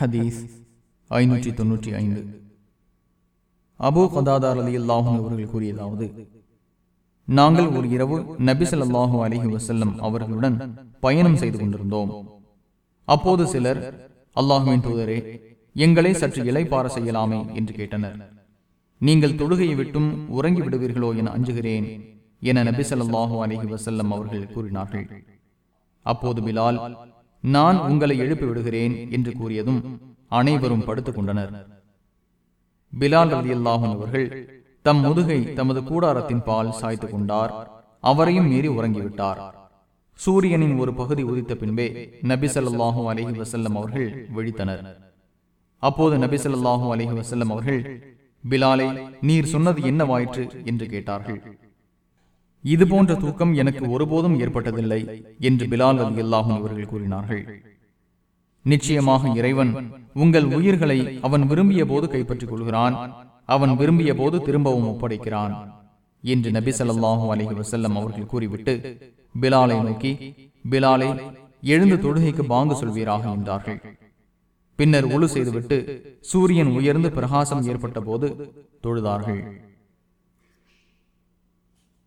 ஹதீஸ் ஐநூற்றி தொன்னூற்றி ஐந்து. அபு கதாதார் அலி அல்லாஹும் அவர்கள் கூறியதாவது நாங்கள் ஒரு இரவு நபிசல்லாஹு ஸல்லல்லாஹு வசல்லம் அவர்களுடன் பயணம் செய்து கொண்டிருந்தோம். அப்போது சிலர் அல்லாஹுவின் தூதரே எங்களை சற்று இலைப்பார செய்யலாமே என்று கேட்டனர். நீங்கள் தொழுகையை விட்டும் உறங்கி விடுவீர்களோ என அஞ்சுகிறேன் என நபிசல்லாஹு ஸல்லல்லாஹு வசல்லம் அவர்கள் கூறினார்கள். அப்போது பிலால் நான் உங்களை எழுப்பி விடுகிறேன் என்று கூறியதும் அனைவரும் படுத்துக் கொண்டனர் பிலால் ரதி அவர்கள் தம் முதுகை தமது கூடாரத்தின் பால் சாய்த்து கொண்டார். அவரையும் மீறி உறங்கிவிட்டார். சூரியனின் ஒரு பகுதி உதித்த பின்பே நபிசல்லாஹூ அலஹி வசல்லம் அவர்கள் விழித்தனர். அப்போது நபிசல்லாஹூ அலஹி வசல்லம் அவர்கள் பிலாலை நீர் சொன்னது என்னவாயிற்று? என்று கேட்டார்கள். இது போன்ற தூக்கம் எனக்கு ஒருபோதும் ஏற்பட்டதில்லை என்று பிலால் அலி அல்லாஹும் அவர்கள் கூறினார்கள். நிச்சயமாக இறைவன் உங்கள் உயிர்களை அவன் விரும்பிய போது கைப்பற்றிக் கொள்கிறான் அவன் விரும்பிய போது திரும்பவும் ஒப்படைக்கிறான் என்று நபி ஸல்லல்லாஹு அலைஹி வசல்லம் அவர்கள் கூறிவிட்டு பிலாலை நோக்கி பிலாலை எழுந்து தொழுகைக்கு பாங்கு சொல்வீராக என்றார்கள். பின்னர் ஒழு செய்துவிட்டு சூரியன் உயர்ந்து பிரகாசம் ஏற்பட்ட போது தொழுதார்கள்.